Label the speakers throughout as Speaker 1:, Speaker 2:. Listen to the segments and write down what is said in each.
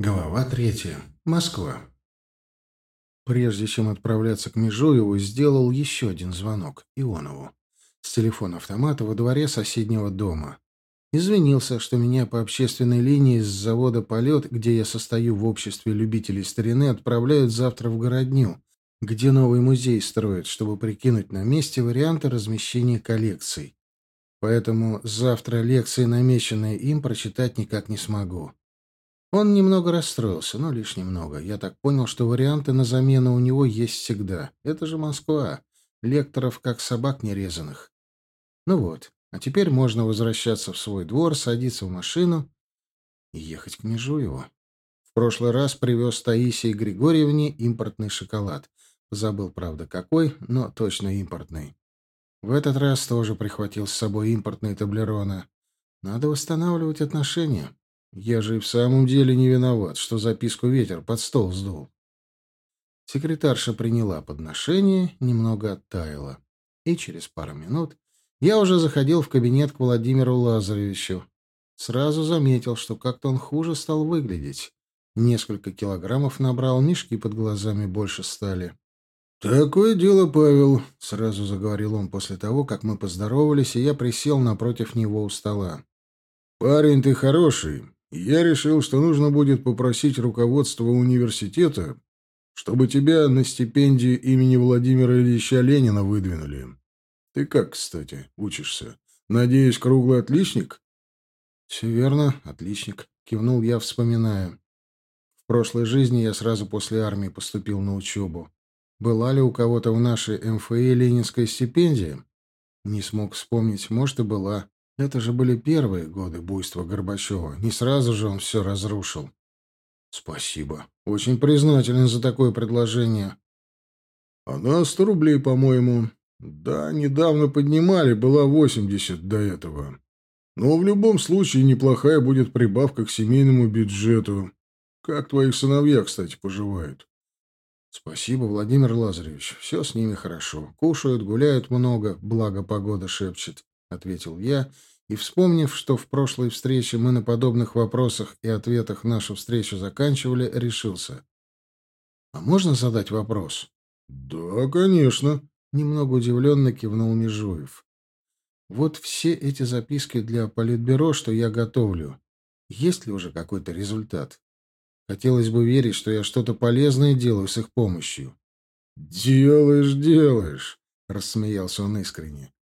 Speaker 1: Глава третья. Москва. Прежде чем отправляться к Межуеву, сделал еще один звонок Ионову с телефона автомата во дворе соседнего дома. Извинился, что меня по общественной линии с завода «Полет», где я состою в обществе любителей старины, отправляют завтра в городню, где новый музей строят, чтобы прикинуть на месте варианты размещения коллекций. Поэтому завтра лекции, намеченные им, прочитать никак не смогу. Он немного расстроился, но лишь немного. Я так понял, что варианты на замену у него есть всегда. Это же Москва. Лекторов как собак нерезанных. Ну вот, а теперь можно возвращаться в свой двор, садиться в машину и ехать к Межуеву. В прошлый раз привез Таисии Григорьевне импортный шоколад. Забыл, правда, какой, но точно импортный. В этот раз тоже прихватил с собой импортные таблероны. Надо восстанавливать отношения. Я же и в самом деле не виноват, что записку ветер под стол сдул. Секретарша приняла подношение, немного оттаяла. И через пару минут я уже заходил в кабинет к Владимиру Лазаревичу. Сразу заметил, что как-то он хуже стал выглядеть. Несколько килограммов набрал, мешки под глазами больше стали. «Такое дело, Павел», — сразу заговорил он после того, как мы поздоровались, и я присел напротив него у стола. «Парень ты хороший, я решил, что нужно будет попросить руководство университета, чтобы тебя на стипендию имени Владимира Ильича Ленина выдвинули. Ты как, кстати, учишься? Надеюсь, круглый отличник? Все верно, отличник, кивнул я, вспоминая. В прошлой жизни я сразу после армии поступил на учебу. Была ли у кого-то в нашей МФИ ленинская стипендия? Не смог вспомнить, может, и была. Это же были первые годы буйства Горбачева. Не сразу же он все разрушил. Спасибо. Очень признателен за такое предложение. Она сто рублей, по-моему. Да, недавно поднимали, была восемьдесят до этого. Но в любом случае неплохая будет прибавка к семейному бюджету. Как твои сыновья, кстати, поживают? Спасибо, Владимир Лазаревич. Все с ними хорошо. Кушают, гуляют много, благо погода шепчет. — ответил я, и, вспомнив, что в прошлой встрече мы на подобных вопросах и ответах нашу встречу заканчивали, решился. «А можно задать вопрос?» «Да, конечно», — немного удивленно кивнул Межуев. «Вот все эти записки для Политбюро, что я готовлю, есть ли уже какой-то результат? Хотелось бы верить, что я что-то полезное делаю с их помощью». «Делаешь, делаешь», — рассмеялся он искренне.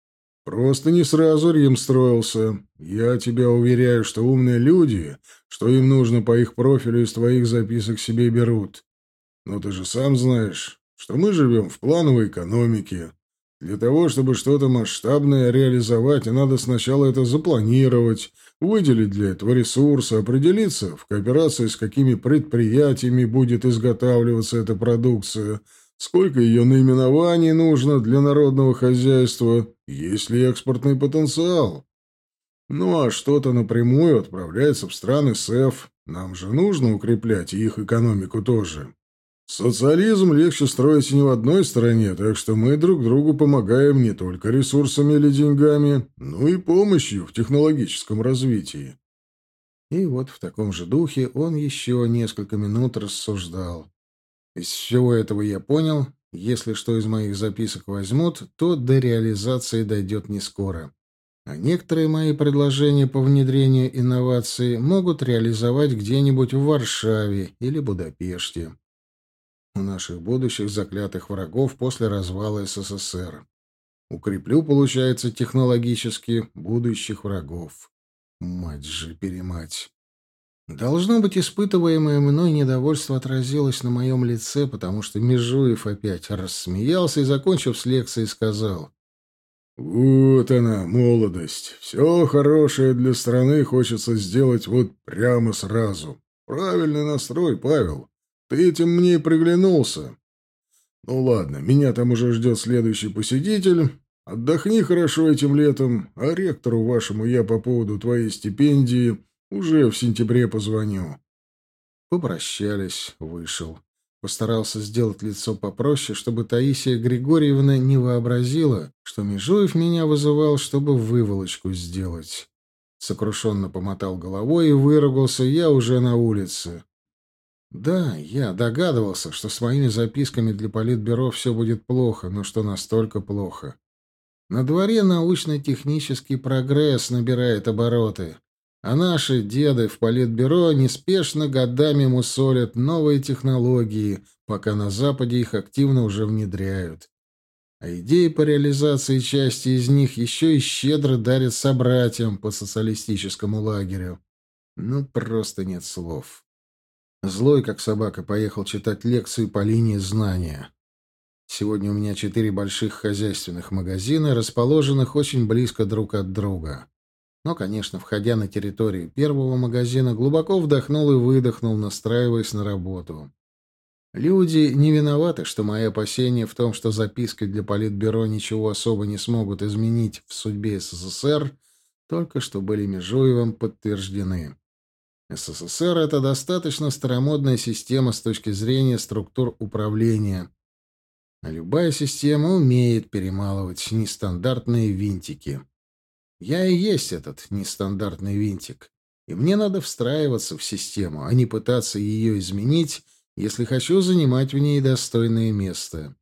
Speaker 1: Просто не сразу Рим строился. Я тебя уверяю, что умные люди, что им нужно по их профилю из твоих записок себе берут. Но ты же сам знаешь, что мы живем в плановой экономике. Для того, чтобы что-то масштабное реализовать, надо сначала это запланировать, выделить для этого ресурсы, определиться, в кооперации с какими предприятиями будет изготавливаться эта продукция – Сколько ее наименований нужно для народного хозяйства? Есть ли экспортный потенциал? Ну а что-то напрямую отправляется в страны СЭФ. Нам же нужно укреплять их экономику тоже. Социализм легче строить не в одной стране, так что мы друг другу помогаем не только ресурсами или деньгами, но и помощью в технологическом развитии. И вот в таком же духе он еще несколько минут рассуждал. Из всего этого я понял, если что из моих записок возьмут, то до реализации дойдет не скоро. А некоторые мои предложения по внедрению инноваций могут реализовать где-нибудь в Варшаве или Будапеште. У наших будущих заклятых врагов после развала СССР. Укреплю, получается, технологически будущих врагов. Мать же перемать. Должно быть, испытываемое мной недовольство отразилось на моем лице, потому что Межуев опять рассмеялся и, закончив с лекцией, сказал. «Вот она, молодость. Все хорошее для страны хочется сделать вот прямо сразу. Правильный настрой, Павел. Ты этим мне и приглянулся. Ну ладно, меня там уже ждет следующий посетитель. Отдохни хорошо этим летом, а ректору вашему я по поводу твоей стипендии уже в сентябре позвоню. Попрощались, вышел. Постарался сделать лицо попроще, чтобы Таисия Григорьевна не вообразила, что Межуев меня вызывал, чтобы выволочку сделать. Сокрушенно помотал головой и выругался я уже на улице. Да, я догадывался, что с моими записками для политбюро все будет плохо, но что настолько плохо. На дворе научно-технический прогресс набирает обороты, а наши деды в политбюро неспешно годами мусолят новые технологии, пока на Западе их активно уже внедряют. А идеи по реализации части из них еще и щедро дарят собратьям по социалистическому лагерю. Ну, просто нет слов. Злой, как собака, поехал читать лекции по линии знания. Сегодня у меня четыре больших хозяйственных магазина, расположенных очень близко друг от друга. Но, конечно, входя на территорию первого магазина, глубоко вдохнул и выдохнул, настраиваясь на работу. Люди не виноваты, что мои опасения в том, что записки для Политбюро ничего особо не смогут изменить в судьбе СССР, только что были Межуевым подтверждены. СССР — это достаточно старомодная система с точки зрения структур управления. Любая система умеет перемалывать нестандартные винтики. Я и есть этот нестандартный винтик. И мне надо встраиваться в систему, а не пытаться ее изменить, если хочу занимать в ней достойное место.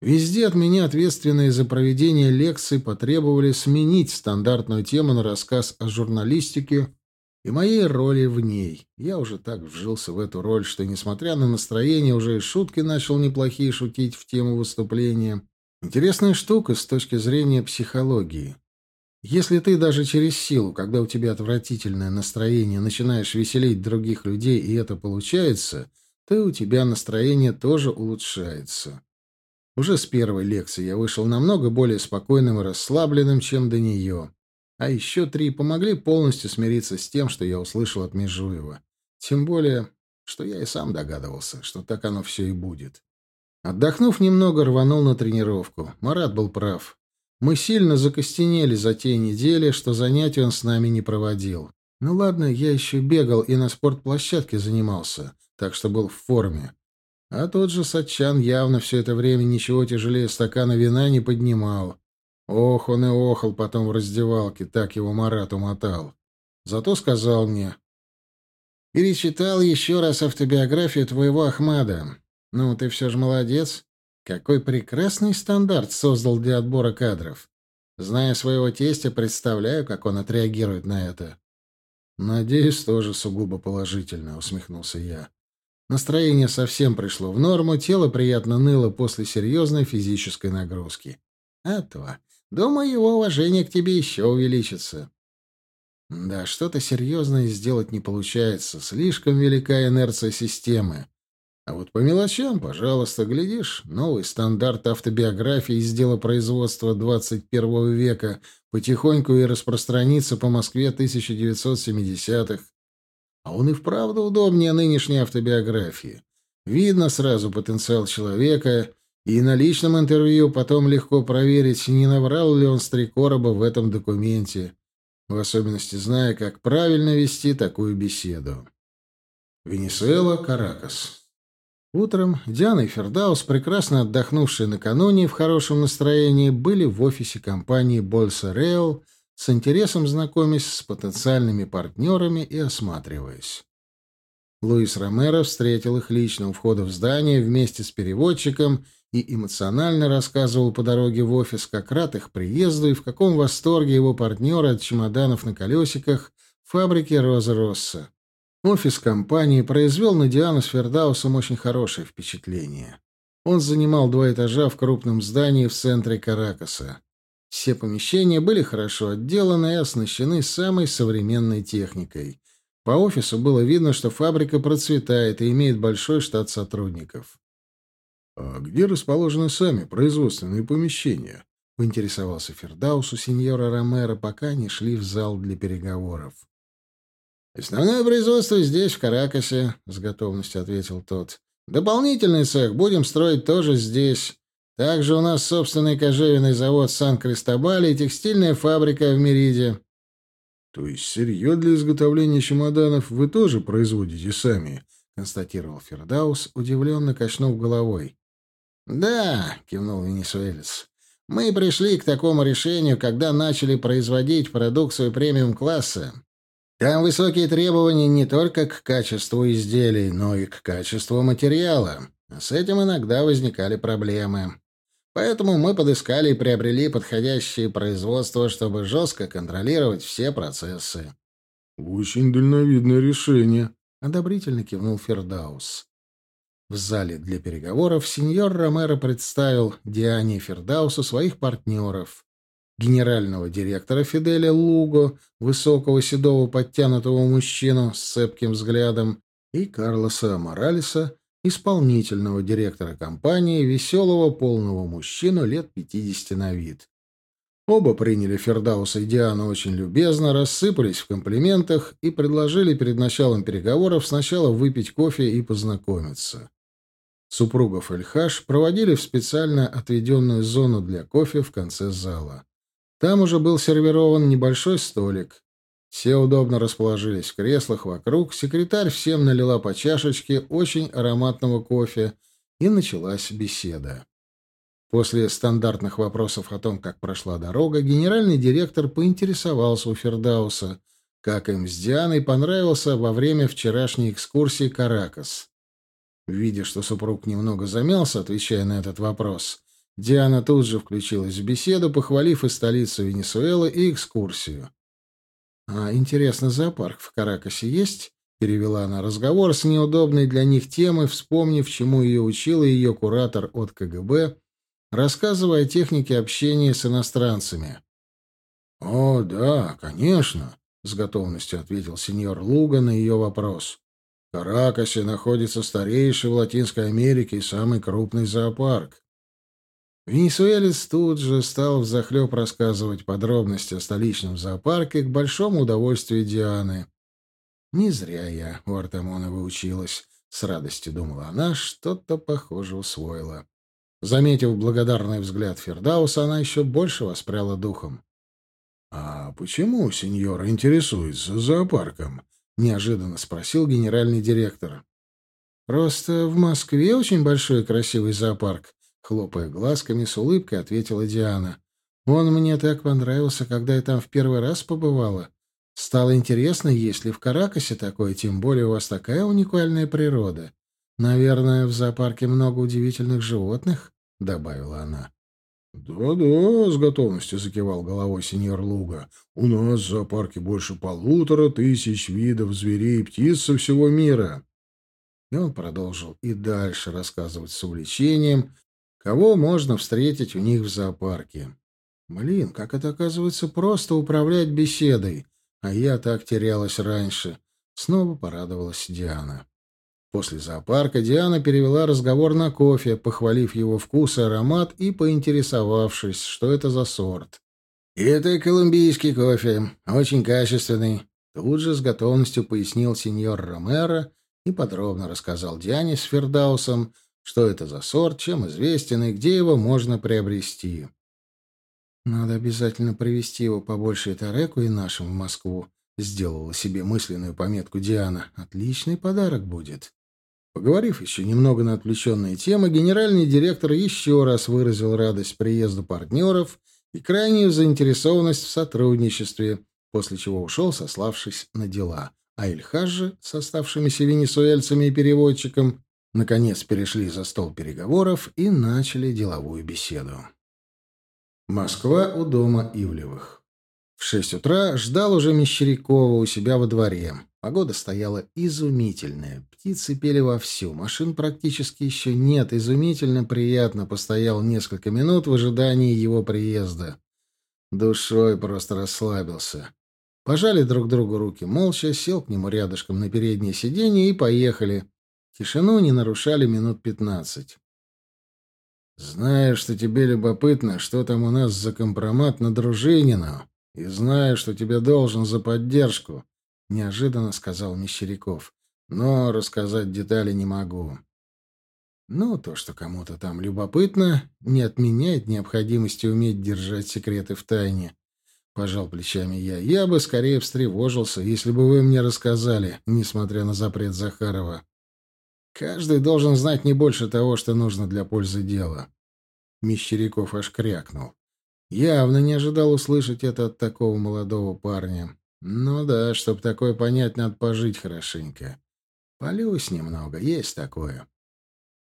Speaker 1: Везде от меня ответственные за проведение лекций потребовали сменить стандартную тему на рассказ о журналистике и моей роли в ней. Я уже так вжился в эту роль, что, несмотря на настроение, уже и шутки начал неплохие шутить в тему выступления. Интересная штука с точки зрения психологии. Если ты даже через силу, когда у тебя отвратительное настроение, начинаешь веселить других людей, и это получается, то у тебя настроение тоже улучшается. Уже с первой лекции я вышел намного более спокойным и расслабленным, чем до нее. А еще три помогли полностью смириться с тем, что я услышал от Межуева. Тем более, что я и сам догадывался, что так оно все и будет. Отдохнув немного, рванул на тренировку. Марат был прав. Мы сильно закостенели за те недели, что занятий он с нами не проводил. Ну ладно, я еще бегал и на спортплощадке занимался, так что был в форме. А тот же Сатчан явно все это время ничего тяжелее стакана вина не поднимал. Ох, он и охал потом в раздевалке, так его Марат умотал. Зато сказал мне. «Перечитал еще раз автобиографию твоего Ахмада. Ну, ты все же молодец. Какой прекрасный стандарт создал для отбора кадров. Зная своего тестя, представляю, как он отреагирует на это». «Надеюсь, тоже сугубо положительно», — усмехнулся я. Настроение совсем пришло в норму, тело приятно ныло после серьезной физической нагрузки. А то Думаю, его уважение к тебе еще увеличится. Да, что-то серьезное сделать не получается. Слишком велика инерция системы. А вот по мелочам, пожалуйста, глядишь, новый стандарт автобиографии из дела производства 21 века потихоньку и распространится по Москве 1970-х. А он и вправду удобнее нынешней автобиографии. Видно сразу потенциал человека и на личном интервью потом легко проверить, не наврал ли он с три короба в этом документе, в особенности зная, как правильно вести такую беседу. Венесуэла, Каракас. Утром Диана и Фердаус, прекрасно отдохнувшие накануне в хорошем настроении, были в офисе компании «Больса Рейл», с интересом знакомясь с потенциальными партнерами и осматриваясь. Луис Ромеро встретил их лично у входа в здание вместе с переводчиком и эмоционально рассказывал по дороге в офис, как рад их приезду и в каком восторге его партнеры от чемоданов на колесиках фабрики «Роза Росса». Офис компании произвел на Диану с очень хорошее впечатление. Он занимал два этажа в крупном здании в центре Каракаса. Все помещения были хорошо отделаны и оснащены самой современной техникой. По офису было видно, что фабрика процветает и имеет большой штат сотрудников.
Speaker 2: «А где расположены сами производственные помещения?» — поинтересовался Фердаус у сеньора Ромеро, пока они шли в зал для переговоров.
Speaker 3: «Основное производство здесь, в Каракасе», — с готовностью ответил тот. «Дополнительный цех будем строить тоже здесь. Также у нас собственный кожевенный завод Сан-Кристобале и текстильная фабрика в Мериде».
Speaker 2: «То есть сырье для изготовления чемоданов вы тоже производите сами?» — констатировал Фердаус, удивленно качнув головой.
Speaker 3: «Да», — кивнул венесуэлец, — «мы пришли к такому решению, когда начали производить продукцию премиум-класса. Там высокие требования не только к качеству изделий, но и к качеству материала. С этим иногда возникали проблемы. Поэтому мы подыскали и приобрели подходящее производство, чтобы жестко контролировать все процессы.
Speaker 2: «Очень дальновидное решение», —
Speaker 1: одобрительно кивнул Фердаус. В зале для переговоров сеньор Ромеро представил Диане Фердаусу своих партнеров. Генерального директора Фиделя Луго, высокого седого подтянутого мужчину с цепким взглядом, и Карлоса Моралеса, исполнительного директора компании, веселого полного мужчину лет пятидесяти на вид. Оба приняли Фердауса и Диану очень любезно, рассыпались в комплиментах и предложили перед началом переговоров сначала выпить кофе и познакомиться. Супругов Эльхаш проводили в специально отведенную зону для кофе в конце зала. Там уже был сервирован небольшой столик. Все удобно расположились в креслах вокруг, секретарь всем налила по чашечке очень ароматного кофе, и началась беседа. После стандартных вопросов о том, как прошла дорога, генеральный директор поинтересовался у Фердауса, как им с Дианой понравился во время вчерашней экскурсии Каракас. Видя, что супруг немного замялся, отвечая на этот вопрос, Диана тут же включилась в беседу, похвалив и столицу Венесуэлы, и экскурсию. «А интересно, зоопарк в Каракасе есть?» — перевела она разговор с неудобной для них темой, вспомнив, чему ее учила ее куратор от КГБ, рассказывая о технике общения с иностранцами.
Speaker 2: «О, да, конечно», — с готовностью ответил сеньор Луга на ее вопрос. «В Каракасе находится старейший в Латинской Америке и самый крупный зоопарк.
Speaker 1: Венесуэлец тут же стал взахлеб рассказывать подробности о столичном зоопарке к большому удовольствию Дианы. «Не зря я у Артемона выучилась», — с радостью думала она, что-то похоже усвоила. Заметив благодарный взгляд Фердауса, она еще больше воспряла духом.
Speaker 2: «А почему сеньора интересуется зоопарком?» — неожиданно спросил генеральный директор.
Speaker 1: «Просто в Москве очень большой и красивый зоопарк», Хлопая глазками, с улыбкой ответила Диана. «Он мне так понравился, когда я там в первый раз побывала. Стало интересно, есть ли в Каракасе такое, тем более у вас такая уникальная природа. Наверное, в зоопарке много удивительных животных», — добавила она.
Speaker 2: «Да-да», — с готовностью закивал головой сеньор Луга. «У нас в зоопарке больше полутора тысяч видов зверей и птиц со всего мира».
Speaker 1: И он продолжил и дальше рассказывать с увлечением, Кого можно встретить у них в зоопарке? Блин, как это оказывается просто управлять беседой. А я так терялась раньше. Снова порадовалась Диана. После зоопарка Диана перевела разговор на кофе, похвалив его вкус и аромат и поинтересовавшись, что это за сорт. «Это колумбийский кофе, очень качественный», — тут же с готовностью пояснил сеньор Ромеро и подробно рассказал Диане с Фердаусом что это за сорт, чем известен и где его можно приобрести. Надо обязательно привезти его побольше Тареку и нашим в Москву. Сделала себе мысленную пометку Диана. Отличный подарок будет. Поговорив еще немного на отвлеченные темы, генеральный директор еще раз выразил радость приезду партнеров и крайнюю заинтересованность в сотрудничестве, после чего ушел, сославшись на дела. А Ильхаж же с оставшимися венесуэльцами и переводчиком наконец перешли за стол переговоров и начали деловую беседу. Москва у дома Ивлевых. В шесть утра ждал уже Мещерякова у себя во дворе. Погода стояла изумительная. Птицы пели вовсю. Машин практически еще нет. Изумительно приятно постоял несколько минут в ожидании его приезда. Душой просто расслабился. Пожали друг другу руки молча, сел к нему рядышком на переднее сиденье и поехали. Тишину не нарушали минут пятнадцать. «Знаю, что тебе любопытно, что там у нас за компромат на Дружинину, и знаю, что тебе должен за поддержку», — неожиданно сказал Мещеряков. «Но рассказать детали не могу». «Ну, то, что кому-то там любопытно, не отменяет необходимости уметь держать секреты в тайне», — пожал плечами я. «Я бы скорее встревожился, если бы вы мне рассказали, несмотря на запрет Захарова». Каждый должен знать не больше того, что нужно для пользы дела. Мещеряков аж крякнул. Явно не ожидал услышать это от такого молодого парня. Ну да, чтобы такое понять, надо пожить хорошенько. Полюсь немного, есть такое.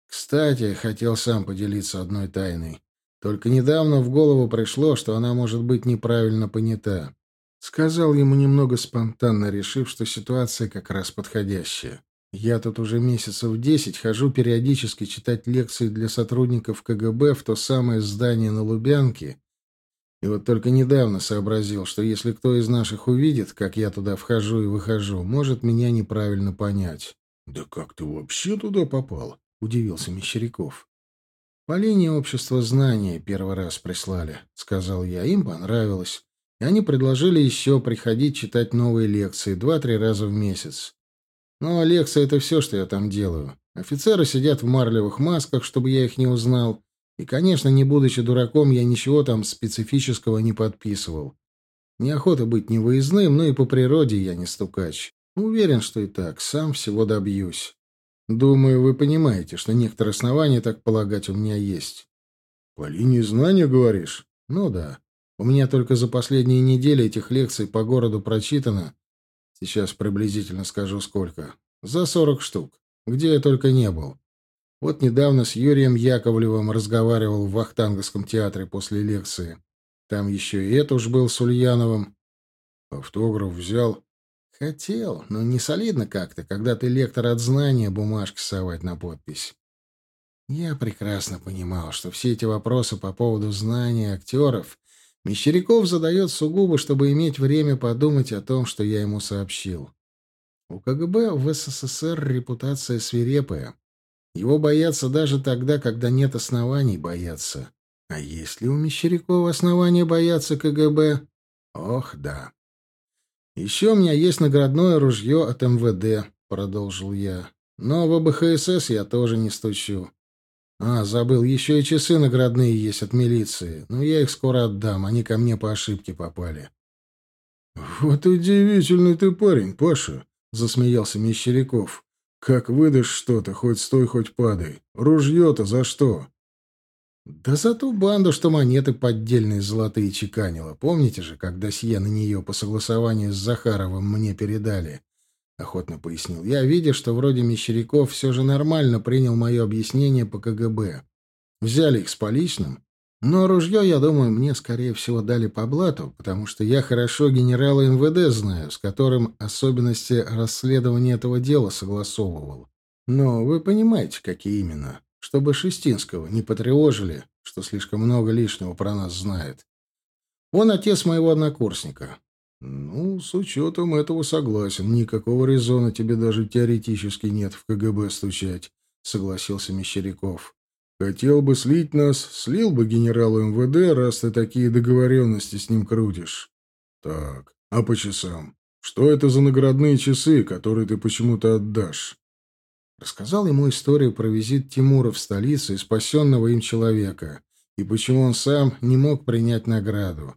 Speaker 1: Кстати, хотел сам поделиться одной тайной. Только недавно в голову пришло, что она может быть неправильно понята. Сказал ему немного спонтанно, решив, что ситуация как раз подходящая. Я тут уже месяцев десять хожу периодически читать лекции для сотрудников КГБ в то самое здание на Лубянке. И вот только недавно сообразил, что если кто из наших увидит, как я туда вхожу и выхожу, может меня неправильно понять.
Speaker 2: «Да как ты вообще туда попал?» — удивился Мещеряков.
Speaker 1: «По линии общества знания первый раз прислали», — сказал я. Им понравилось. И они предложили еще приходить читать новые лекции два-три раза в месяц. Ну, а лекция — это все, что я там делаю. Офицеры сидят в марлевых масках, чтобы я их не узнал. И, конечно, не будучи дураком, я ничего там специфического не подписывал. Неохота быть невыездным, но и по природе я не стукач. Уверен, что и так, сам всего добьюсь. Думаю, вы понимаете, что некоторые основания так полагать у меня есть.
Speaker 2: По линии знания, говоришь?
Speaker 1: Ну да. У меня только за последние недели этих лекций по городу прочитано Сейчас приблизительно скажу сколько. За сорок штук. Где я только не был. Вот недавно с Юрием Яковлевым разговаривал в Вахтанговском театре после лекции. Там еще и это уж был с Ульяновым.
Speaker 2: Автограф взял.
Speaker 1: Хотел, но не солидно как-то, когда ты лектор от знания бумажки совать на подпись. Я прекрасно понимал, что все эти вопросы по поводу знания актеров Мещеряков задает сугубо, чтобы иметь время подумать о том, что я ему сообщил. У КГБ в СССР репутация свирепая. Его боятся даже тогда, когда нет оснований бояться. А есть ли у Мещерякова основания бояться КГБ? Ох, да. «Еще у меня есть наградное ружье от МВД», — продолжил я. «Но в БХСС я тоже не стучу. А, забыл, еще и часы наградные есть от милиции. Но я их скоро отдам, они ко мне по ошибке попали.
Speaker 2: Вот удивительный ты парень, Паша, засмеялся Мещеряков. Как выдашь что-то, хоть стой, хоть падай. Ружье-то за что?
Speaker 1: Да за ту банду, что монеты поддельные золотые чеканила. Помните же, как досье на нее по согласованию с Захаровым мне передали? — охотно пояснил я, видя, что вроде Мещеряков все же нормально принял мое объяснение по КГБ. Взяли их с поличным, но ружье, я думаю, мне, скорее всего, дали по блату, потому что я хорошо генерала МВД знаю, с которым особенности расследования этого дела согласовывал. Но вы понимаете, какие именно. Чтобы Шестинского не потревожили, что слишком много лишнего про нас знает. Он отец моего однокурсника.
Speaker 2: «Ну, с учетом этого согласен. Никакого резона тебе даже теоретически нет в КГБ стучать», — согласился Мещеряков. «Хотел бы слить нас, слил бы генералу МВД, раз ты такие договоренности с ним крутишь. Так, а по часам? Что это за наградные часы, которые ты почему-то отдашь?»
Speaker 1: Рассказал ему историю про визит Тимура в столицу и спасенного им человека, и почему он сам не мог принять награду.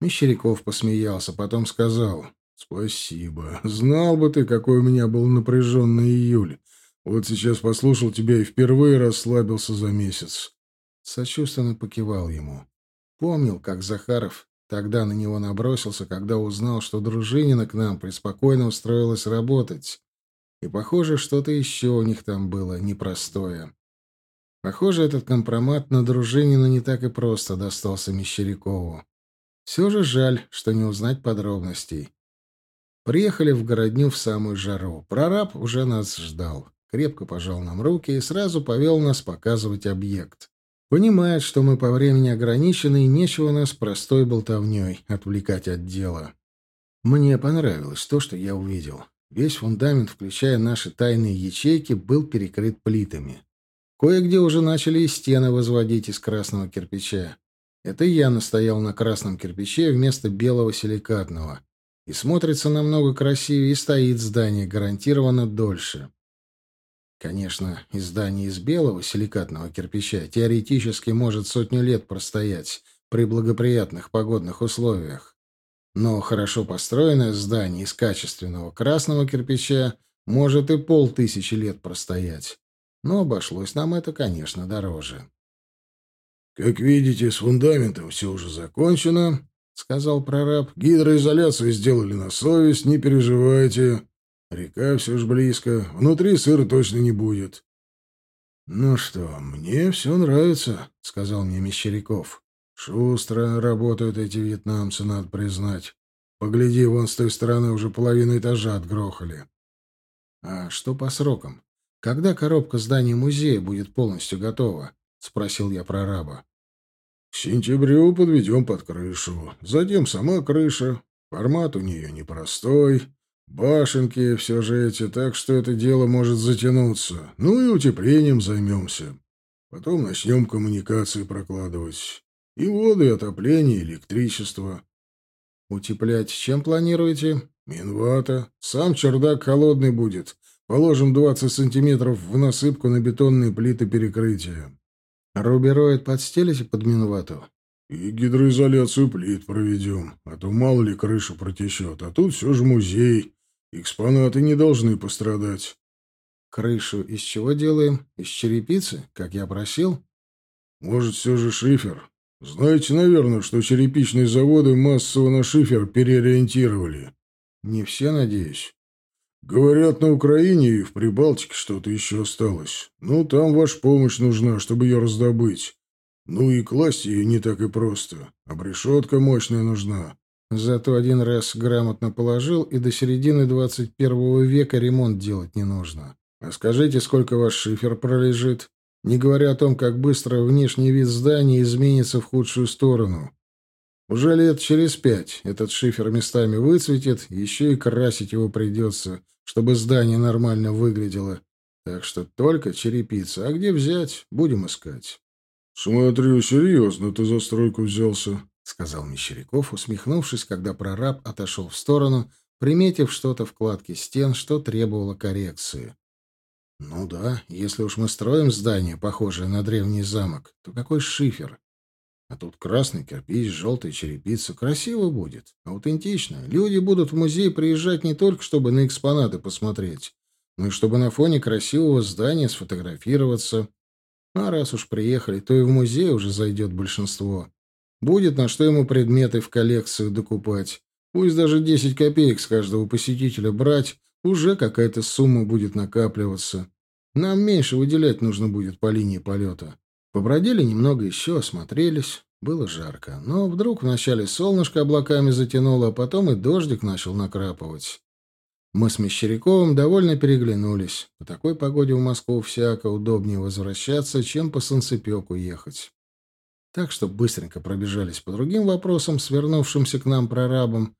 Speaker 1: Мещеряков посмеялся, потом сказал.
Speaker 2: «Спасибо. Знал бы ты, какой у меня был напряженный июль. Вот сейчас послушал тебя и впервые расслабился за месяц».
Speaker 1: Сочувственно покивал ему. Помнил, как Захаров тогда на него набросился, когда узнал, что Дружинина к нам преспокойно устроилась работать. И, похоже, что-то еще у них там было непростое. Похоже, этот компромат на Дружинина не так и просто достался Мещерякову. Все же жаль, что не узнать подробностей. Приехали в городню в самую жару. Прораб уже нас ждал. Крепко пожал нам руки и сразу повел нас показывать объект. Понимает, что мы по времени ограничены, и нечего нас простой болтовней отвлекать от дела. Мне понравилось то, что я увидел. Весь фундамент, включая наши тайные ячейки, был перекрыт плитами. Кое-где уже начали и стены возводить из красного кирпича. Это я настоял на красном кирпиче вместо белого силикатного. И смотрится намного красивее, и стоит здание гарантированно дольше. Конечно, и здание из белого силикатного кирпича теоретически может сотню лет простоять при благоприятных погодных условиях. Но хорошо построенное здание из качественного красного кирпича может и полтысячи лет простоять. Но обошлось нам это, конечно, дороже.
Speaker 2: Как видите, с фундаментом все уже закончено, сказал прораб. Гидроизоляцию сделали на совесть, не переживайте. Река все ж близко, внутри сыра точно не будет. Ну что, мне все нравится, сказал мне Мещеряков. Шустро работают эти вьетнамцы, надо признать. Погляди, вон с той стороны уже половину этажа отгрохали. А что по срокам? Когда коробка здания музея будет полностью готова? спросил я прораба. К сентябрю подведем под крышу. Затем сама крыша. Формат у нее непростой. Башенки все же эти, так что это дело может затянуться. Ну и утеплением займемся. Потом начнем коммуникации прокладывать. И воду, и отопление, и электричество. Утеплять чем планируете? Минвата. Сам чердак холодный будет. Положим 20 сантиметров в насыпку на бетонные плиты перекрытия. Рубероид подстелите под минвату? И гидроизоляцию плит проведем, а то мало ли крыша протечет. А тут все же музей. Экспонаты не должны пострадать. Крышу из чего делаем? Из черепицы, как я просил? Может, все же шифер? Знаете, наверное, что черепичные заводы массово на шифер переориентировали. Не все, надеюсь. Говорят, на Украине и в Прибалтике что-то еще осталось. Ну, там ваша помощь нужна, чтобы ее раздобыть. Ну и класть ее не так и просто. Обрешетка мощная нужна. Зато один раз грамотно положил, и до середины двадцать первого века ремонт делать не нужно. А скажите, сколько ваш шифер пролежит? не говоря о том, как быстро внешний вид здания изменится в худшую сторону. Уже лет через пять этот шифер местами выцветит, еще и красить его придется, чтобы здание нормально выглядело. Так что только черепица. А где взять, будем искать. — Смотрю, серьезно ты за стройку взялся, — сказал Мещеряков, усмехнувшись, когда прораб отошел в сторону, приметив что-то в кладке стен, что требовало коррекции. Ну да, если уж мы строим здание, похожее на древний замок, то какой шифер? А тут красный кирпич, желтая черепица. Красиво будет, аутентично. Люди будут в музей приезжать не только, чтобы на экспонаты посмотреть, но и чтобы на фоне красивого здания сфотографироваться. А раз уж приехали, то и в музей уже зайдет большинство. Будет на что ему предметы в коллекцию докупать. Пусть даже 10 копеек с каждого посетителя брать, уже какая-то сумма будет накапливаться. Нам меньше выделять нужно будет по линии полета. Побродили немного еще, осмотрелись. Было жарко. Но вдруг вначале солнышко облаками затянуло, а потом и дождик начал накрапывать. Мы с Мещеряковым довольно переглянулись. По такой погоде в Москву всяко удобнее возвращаться, чем по Санцепеку ехать. Так что быстренько пробежались по другим вопросам, свернувшимся к нам прорабам,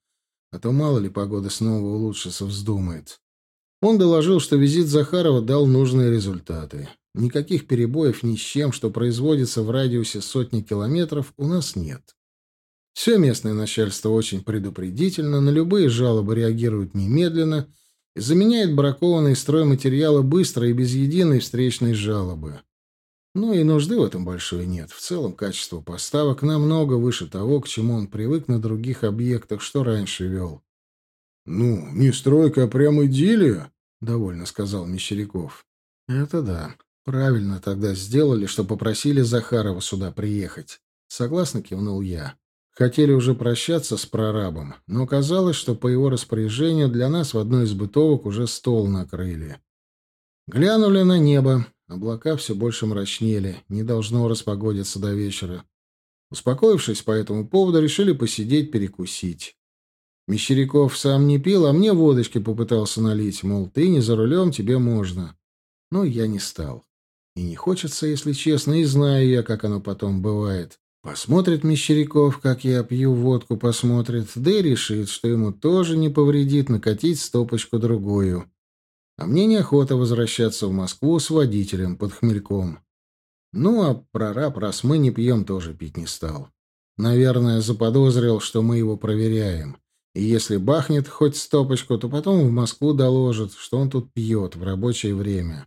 Speaker 2: а то мало ли погода снова улучшится вздумает. Он доложил, что визит Захарова дал нужные результаты. Никаких перебоев ни с чем, что производится в радиусе сотни километров, у нас нет. Все местное начальство очень предупредительно, на любые жалобы реагирует немедленно и заменяет бракованные стройматериалы быстро и без единой встречной жалобы. Ну и нужды в этом большой нет. В целом качество поставок намного выше того, к чему он привык на других объектах, что раньше вел. — Ну, не стройка, а прям идиллия, — довольно сказал Мещеряков. — Это да. Правильно тогда сделали, что попросили Захарова сюда приехать. Согласно кивнул я. Хотели уже прощаться с прорабом, но оказалось, что по его распоряжению для нас в одной из бытовок уже стол накрыли. Глянули на небо. Облака все больше мрачнели, не должно распогодиться до вечера. Успокоившись по этому поводу, решили посидеть, перекусить. Мещеряков сам не пил, а мне водочки попытался налить, мол, ты не за рулем, тебе можно. Но я не стал. И не хочется, если честно, и знаю я, как оно потом бывает. Посмотрит Мещеряков, как я пью водку, посмотрит, да и решит, что ему тоже не повредит накатить стопочку-другую. А мне неохота возвращаться в Москву с водителем под хмельком. Ну, а прораб, раз мы не пьем, тоже пить не стал. Наверное, заподозрил, что мы его проверяем. И если бахнет хоть стопочку, то потом в Москву доложит, что он тут пьет в рабочее время.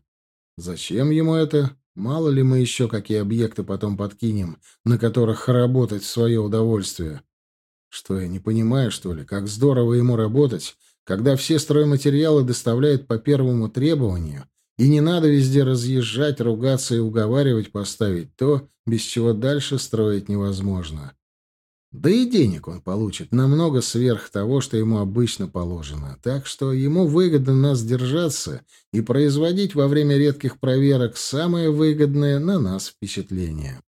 Speaker 2: Зачем ему это? Мало ли мы еще какие объекты потом подкинем, на которых работать в свое удовольствие. Что, я не понимаю, что ли, как здорово ему работать, когда все стройматериалы доставляют по первому требованию, и не надо везде разъезжать, ругаться и уговаривать поставить то, без чего дальше строить невозможно.
Speaker 1: Да и денег он получит намного сверх того, что ему обычно положено. Так что ему выгодно нас держаться и производить во время редких проверок самое выгодное на нас впечатление.